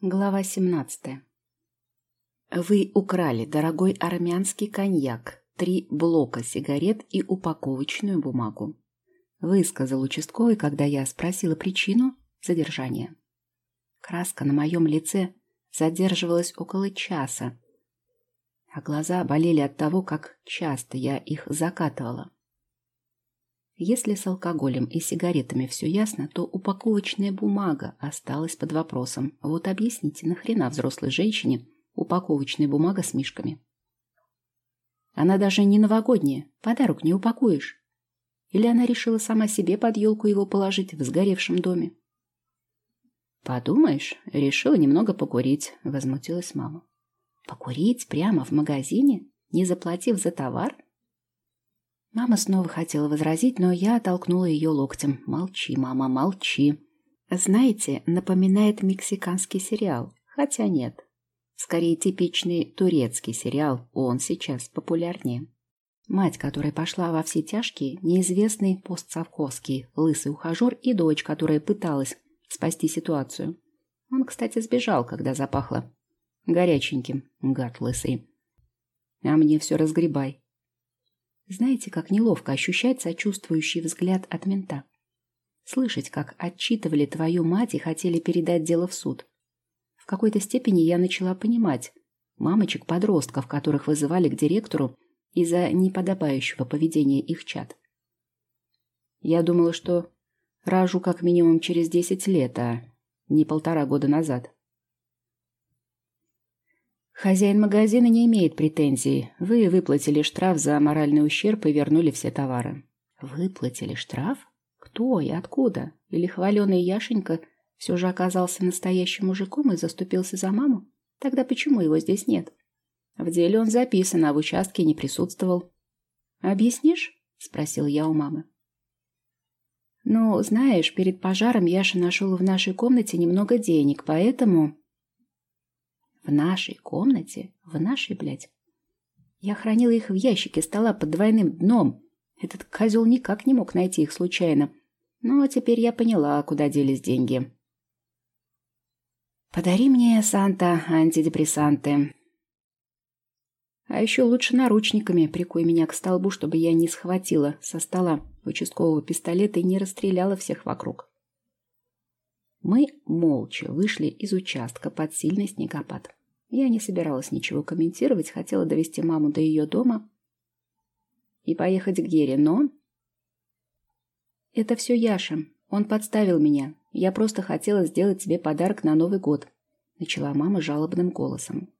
Глава 17. Вы украли дорогой армянский коньяк, три блока сигарет и упаковочную бумагу. Высказал участковый, когда я спросила причину задержания. Краска на моем лице задерживалась около часа, а глаза болели от того, как часто я их закатывала. Если с алкоголем и сигаретами все ясно, то упаковочная бумага осталась под вопросом. Вот объясните, нахрена взрослой женщине упаковочная бумага с мишками? Она даже не новогодняя, подарок не упакуешь. Или она решила сама себе под елку его положить в сгоревшем доме? «Подумаешь, решила немного покурить», — возмутилась мама. «Покурить прямо в магазине, не заплатив за товар?» Мама снова хотела возразить, но я оттолкнула ее локтем. «Молчи, мама, молчи!» Знаете, напоминает мексиканский сериал. Хотя нет. Скорее, типичный турецкий сериал. Он сейчас популярнее. Мать, которая пошла во все тяжкие, неизвестный постсовковский лысый ухажер и дочь, которая пыталась спасти ситуацию. Он, кстати, сбежал, когда запахло. Горяченьким, гад лысый. А мне все разгребай. Знаете, как неловко ощущать сочувствующий взгляд от мента? Слышать, как отчитывали твою мать и хотели передать дело в суд. В какой-то степени я начала понимать мамочек-подростков, которых вызывали к директору из-за неподобающего поведения их чад. Я думала, что рожу как минимум через десять лет, а не полтора года назад. Хозяин магазина не имеет претензий. Вы выплатили штраф за моральный ущерб и вернули все товары. Выплатили штраф? Кто и откуда? Или хваленый Яшенька все же оказался настоящим мужиком и заступился за маму? Тогда почему его здесь нет? В деле он записан, а в участке не присутствовал. «Объяснишь?» — спросил я у мамы. «Ну, знаешь, перед пожаром Яша нашел в нашей комнате немного денег, поэтому...» В нашей комнате? В нашей, блядь? Я хранила их в ящике стола под двойным дном. Этот козел никак не мог найти их случайно. Но теперь я поняла, куда делись деньги. Подари мне, Санта, антидепрессанты. А еще лучше наручниками прикуй меня к столбу, чтобы я не схватила со стола участкового пистолета и не расстреляла всех вокруг. Мы молча вышли из участка под сильный снегопад. Я не собиралась ничего комментировать, хотела довести маму до ее дома и поехать к Гере, но... Это все Яша. Он подставил меня. Я просто хотела сделать тебе подарок на Новый год, начала мама жалобным голосом.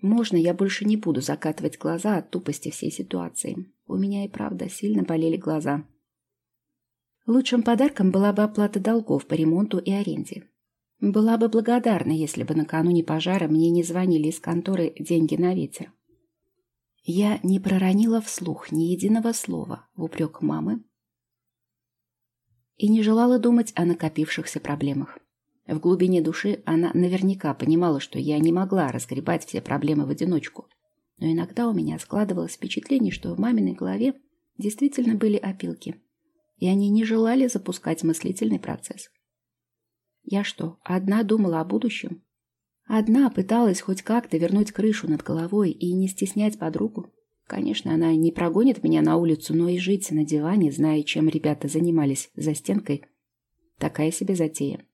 Можно я больше не буду закатывать глаза от тупости всей ситуации? У меня и правда сильно болели глаза. Лучшим подарком была бы оплата долгов по ремонту и аренде. Была бы благодарна, если бы накануне пожара мне не звонили из конторы деньги на ветер. Я не проронила вслух ни единого слова в упрек мамы и не желала думать о накопившихся проблемах. В глубине души она наверняка понимала, что я не могла разгребать все проблемы в одиночку. Но иногда у меня складывалось впечатление, что в маминой голове действительно были опилки, и они не желали запускать мыслительный процесс. Я что, одна думала о будущем? Одна пыталась хоть как-то вернуть крышу над головой и не стеснять подругу. Конечно, она не прогонит меня на улицу, но и жить на диване, зная, чем ребята занимались за стенкой, такая себе затея.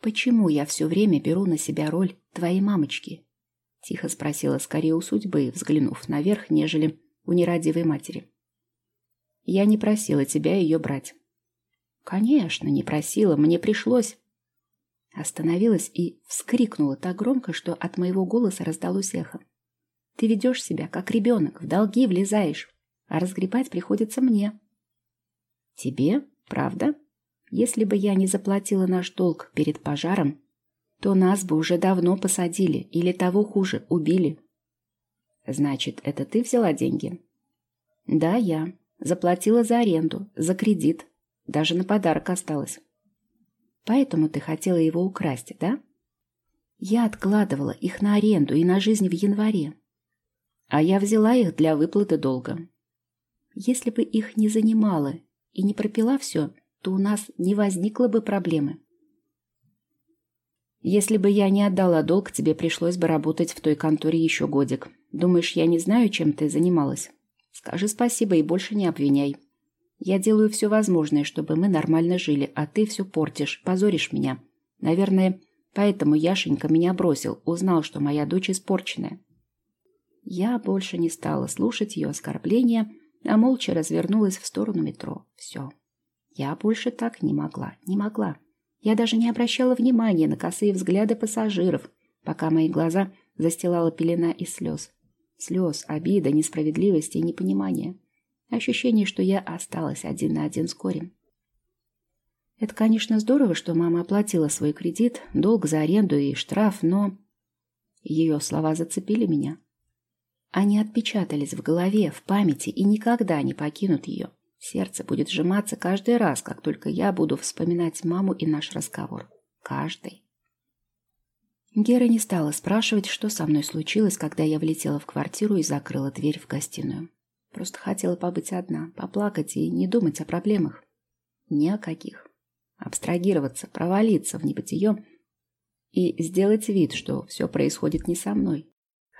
«Почему я все время беру на себя роль твоей мамочки?» — тихо спросила скорее у судьбы, взглянув наверх, нежели у нерадивой матери. «Я не просила тебя ее брать. Конечно, не просила, мне пришлось. Остановилась и вскрикнула так громко, что от моего голоса раздалось эхо. Ты ведешь себя, как ребенок, в долги влезаешь, а разгребать приходится мне. Тебе? Правда? Если бы я не заплатила наш долг перед пожаром, то нас бы уже давно посадили или того хуже, убили. Значит, это ты взяла деньги? Да, я. Заплатила за аренду, за кредит, даже на подарок осталось. Поэтому ты хотела его украсть, да? Я откладывала их на аренду и на жизнь в январе. А я взяла их для выплаты долга. Если бы их не занимала и не пропила все, то у нас не возникло бы проблемы. Если бы я не отдала долг, тебе пришлось бы работать в той конторе еще годик. Думаешь, я не знаю, чем ты занималась? Скажи спасибо и больше не обвиняй. Я делаю все возможное, чтобы мы нормально жили, а ты все портишь, позоришь меня. Наверное, поэтому Яшенька меня бросил, узнал, что моя дочь испорченная. Я больше не стала слушать ее оскорбления, а молча развернулась в сторону метро. Все. Я больше так не могла, не могла. Я даже не обращала внимания на косые взгляды пассажиров, пока мои глаза застилала пелена из слез. Слез, обида, несправедливости и непонимания. Ощущение, что я осталась один на один с горем. Это, конечно, здорово, что мама оплатила свой кредит, долг за аренду и штраф, но... Ее слова зацепили меня. Они отпечатались в голове, в памяти и никогда не покинут ее. Сердце будет сжиматься каждый раз, как только я буду вспоминать маму и наш разговор. Каждый. Гера не стала спрашивать, что со мной случилось, когда я влетела в квартиру и закрыла дверь в гостиную. Просто хотела побыть одна, поплакать и не думать о проблемах. Ни о каких. Абстрагироваться, провалиться в небытие и сделать вид, что все происходит не со мной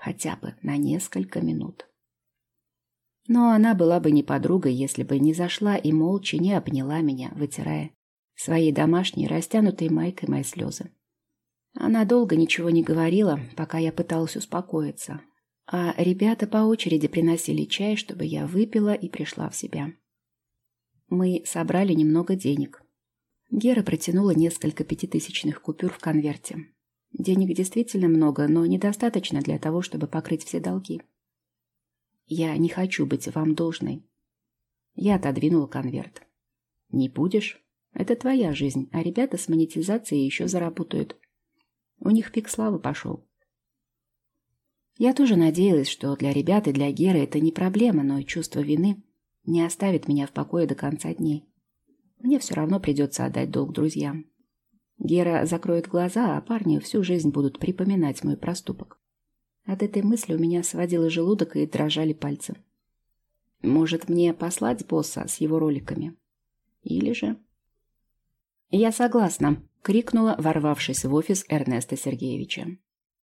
хотя бы на несколько минут. Но она была бы не подругой, если бы не зашла и молча не обняла меня, вытирая своей домашней растянутой майкой мои слезы. Она долго ничего не говорила, пока я пыталась успокоиться, а ребята по очереди приносили чай, чтобы я выпила и пришла в себя. Мы собрали немного денег. Гера протянула несколько пятитысячных купюр в конверте. Денег действительно много, но недостаточно для того, чтобы покрыть все долги. Я не хочу быть вам должной. Я отодвинула конверт. Не будешь? Это твоя жизнь, а ребята с монетизацией еще заработают. У них пик славы пошел. Я тоже надеялась, что для ребят и для Геры это не проблема, но чувство вины не оставит меня в покое до конца дней. Мне все равно придется отдать долг друзьям. Гера закроет глаза, а парни всю жизнь будут припоминать мой проступок. От этой мысли у меня сводило желудок и дрожали пальцы. Может, мне послать босса с его роликами? Или же... «Я согласна», — крикнула, ворвавшись в офис Эрнеста Сергеевича.